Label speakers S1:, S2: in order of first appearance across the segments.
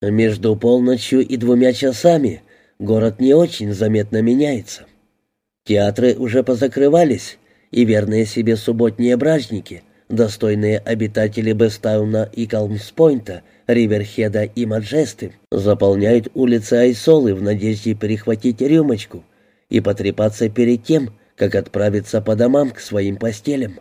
S1: Между полночью и двумя часами город не очень заметно меняется. Театры уже позакрывались, и верные себе субботние бражники, достойные обитатели Бестауна и Калмспойнта, Риверхеда и Маджесты, заполняют улицы Айсолы в надежде перехватить рюмочку и потрепаться перед тем, как отправиться по домам к своим постелям.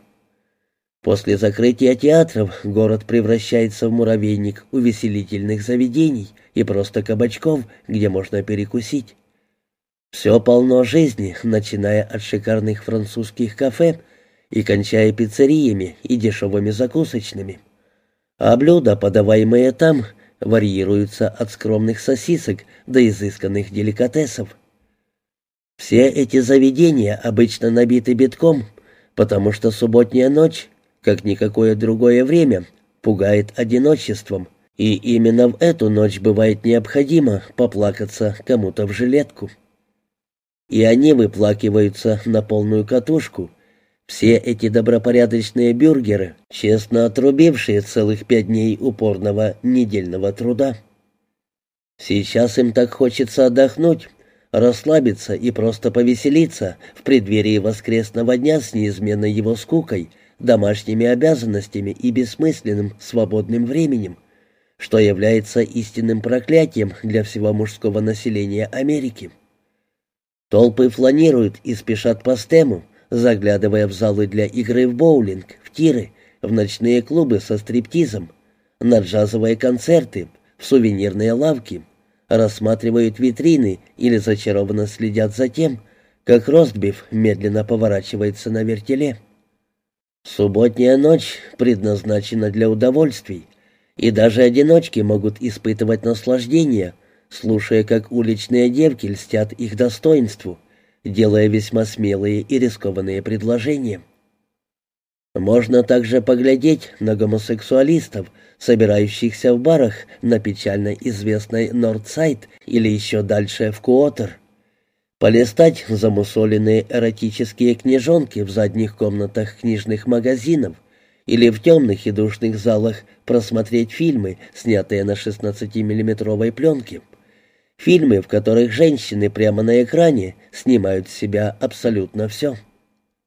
S1: После закрытия театров город превращается в муравейник увеселительных заведений и просто кабачков, где можно перекусить. Все полно жизни, начиная от шикарных французских кафе и кончая пиццериями и дешевыми закусочными. А блюда, подаваемые там, варьируются от скромных сосисок до изысканных деликатесов. Все эти заведения обычно набиты битком, потому что субботняя ночь, как никакое другое время, пугает одиночеством, и именно в эту ночь бывает необходимо поплакаться кому-то в жилетку. И они выплакиваются на полную катушку. Все эти добропорядочные бюргеры, честно отрубившие целых пять дней упорного недельного труда. Сейчас им так хочется отдохнуть, расслабиться и просто повеселиться в преддверии воскресного дня с неизменной его скукой, домашними обязанностями и бессмысленным свободным временем, что является истинным проклятием для всего мужского населения Америки. Толпы фланируют и спешат по стему, заглядывая в залы для игры в боулинг, в тиры, в ночные клубы со стриптизом, на джазовые концерты, в сувенирные лавки – рассматривают витрины или зачарованно следят за тем, как ростбиф медленно поворачивается на вертеле. Субботняя ночь предназначена для удовольствий, и даже одиночки могут испытывать наслаждение, слушая, как уличные девки льстят их достоинству, делая весьма смелые и рискованные предложения. Можно также поглядеть на гомосексуалистов, собирающихся в барах на печально известной Нордсайд или еще дальше в Куотер. Полистать замусоленные эротические книжонки в задних комнатах книжных магазинов или в темных и душных залах просмотреть фильмы, снятые на 16-миллиметровой пленке. Фильмы, в которых женщины прямо на экране снимают с себя абсолютно все.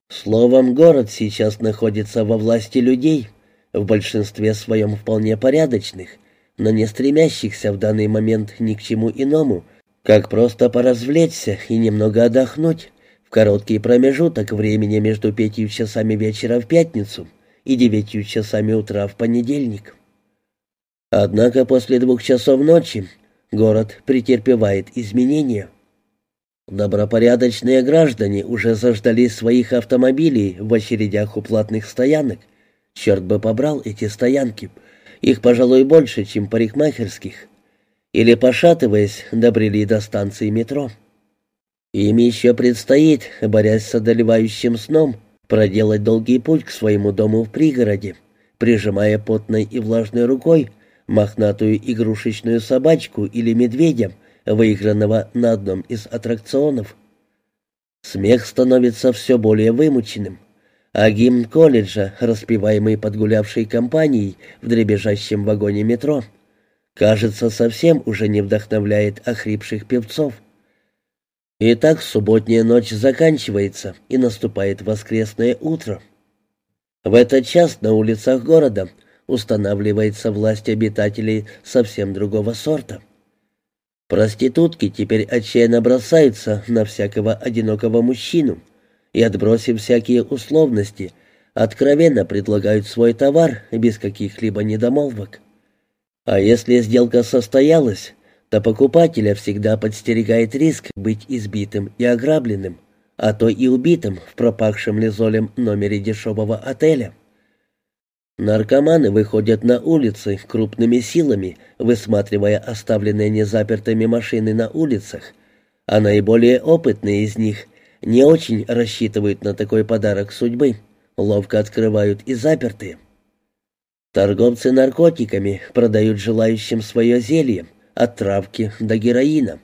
S1: Словом, город сейчас находится во власти людей, в большинстве своем вполне порядочных, но не стремящихся в данный момент ни к чему иному, как просто поразвлечься и немного отдохнуть в короткий промежуток времени между пятью часами вечера в пятницу и девятью часами утра в понедельник. Однако после двух часов ночи город претерпевает изменения – Добропорядочные граждане уже заждались своих автомобилей в очередях у платных стоянок. Черт бы побрал эти стоянки. Их, пожалуй, больше, чем парикмахерских. Или, пошатываясь, добрели до станции метро. Им еще предстоит, борясь с одолевающим сном, проделать долгий путь к своему дому в пригороде, прижимая потной и влажной рукой мохнатую игрушечную собачку или медведя, выигранного на одном из аттракционов. Смех становится все более вымученным, а гимн колледжа, распеваемый подгулявшей компанией в дребезжащем вагоне метро, кажется, совсем уже не вдохновляет охрипших певцов. Итак, субботняя ночь заканчивается, и наступает воскресное утро. В этот час на улицах города устанавливается власть обитателей совсем другого сорта. Проститутки теперь отчаянно бросаются на всякого одинокого мужчину и, отбросив всякие условности, откровенно предлагают свой товар без каких-либо недомолвок. А если сделка состоялась, то покупателя всегда подстерегает риск быть избитым и ограбленным, а то и убитым в пропахшем лизолем номере дешевого отеля. Наркоманы выходят на улицы крупными силами, высматривая оставленные незапертыми машины на улицах, а наиболее опытные из них не очень рассчитывают на такой подарок судьбы, ловко открывают и запертые. Торговцы наркотиками продают желающим свое зелье, от травки до героина.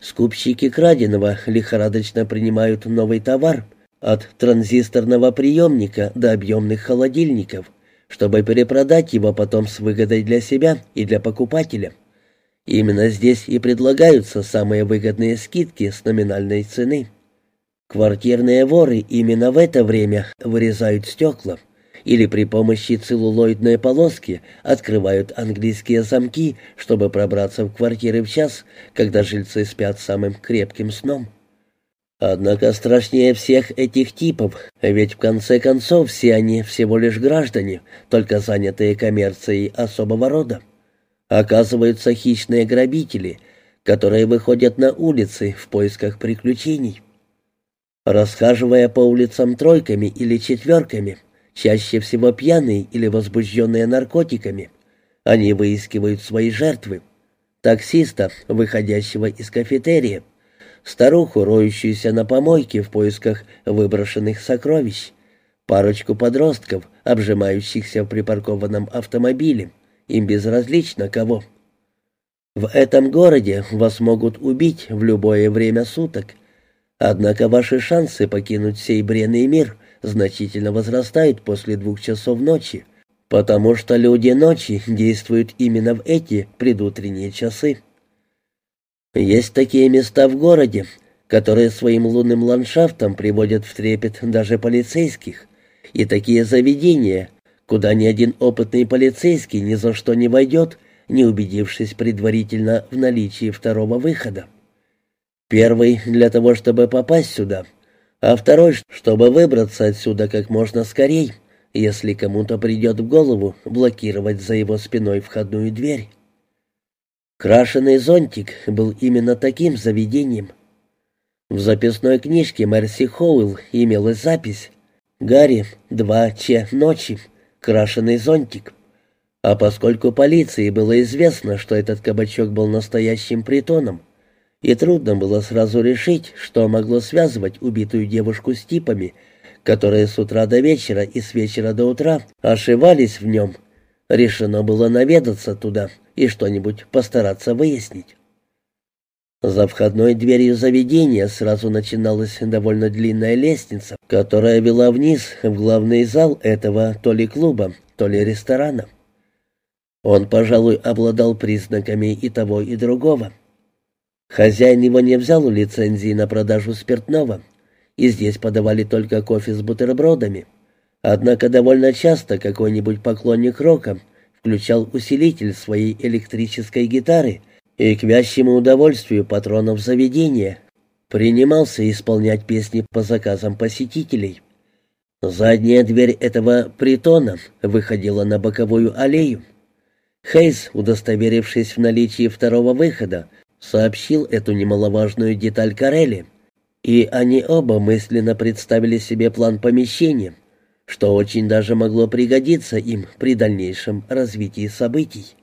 S1: Скупщики краденого лихорадочно принимают новый товар, от транзисторного приемника до объемных холодильников – чтобы перепродать его потом с выгодой для себя и для покупателя. Именно здесь и предлагаются самые выгодные скидки с номинальной цены. Квартирные воры именно в это время вырезают стекла или при помощи целлулоидной полоски открывают английские замки, чтобы пробраться в квартиры в час, когда жильцы спят самым крепким сном. Однако страшнее всех этих типов, ведь в конце концов все они всего лишь граждане, только занятые коммерцией особого рода. Оказываются хищные грабители, которые выходят на улицы в поисках приключений. Расхаживая по улицам тройками или четверками, чаще всего пьяные или возбужденные наркотиками, они выискивают свои жертвы. Таксиста, выходящего из кафетерия, старуху, роющуюся на помойке в поисках выброшенных сокровищ, парочку подростков, обжимающихся в припаркованном автомобиле, им безразлично кого. В этом городе вас могут убить в любое время суток, однако ваши шансы покинуть сей бренный мир значительно возрастают после двух часов ночи, потому что люди ночи действуют именно в эти предутренние часы. Есть такие места в городе, которые своим лунным ландшафтом приводят в трепет даже полицейских, и такие заведения, куда ни один опытный полицейский ни за что не войдет, не убедившись предварительно в наличии второго выхода. Первый для того, чтобы попасть сюда, а второй, чтобы выбраться отсюда как можно скорей, если кому-то придет в голову блокировать за его спиной входную дверь. Крашеный зонтик был именно таким заведением. В записной книжке Мерси Хоуэлл имелась запись «Гарри, 2 Ч ночи, крашеный зонтик». А поскольку полиции было известно, что этот кабачок был настоящим притоном, и трудно было сразу решить, что могло связывать убитую девушку с типами, которые с утра до вечера и с вечера до утра ошивались в нем, решено было наведаться туда — и что-нибудь постараться выяснить. За входной дверью заведения сразу начиналась довольно длинная лестница, которая вела вниз в главный зал этого то ли клуба, то ли ресторана. Он, пожалуй, обладал признаками и того, и другого. Хозяин его не взял лицензии на продажу спиртного, и здесь подавали только кофе с бутербродами. Однако довольно часто какой-нибудь поклонник рока включал усилитель своей электрической гитары и к вящему удовольствию патронов заведения принимался исполнять песни по заказам посетителей. Задняя дверь этого притона выходила на боковую аллею. Хейс, удостоверившись в наличии второго выхода, сообщил эту немаловажную деталь Карелли, и они оба мысленно представили себе план помещения, что очень даже могло пригодиться им при дальнейшем развитии событий.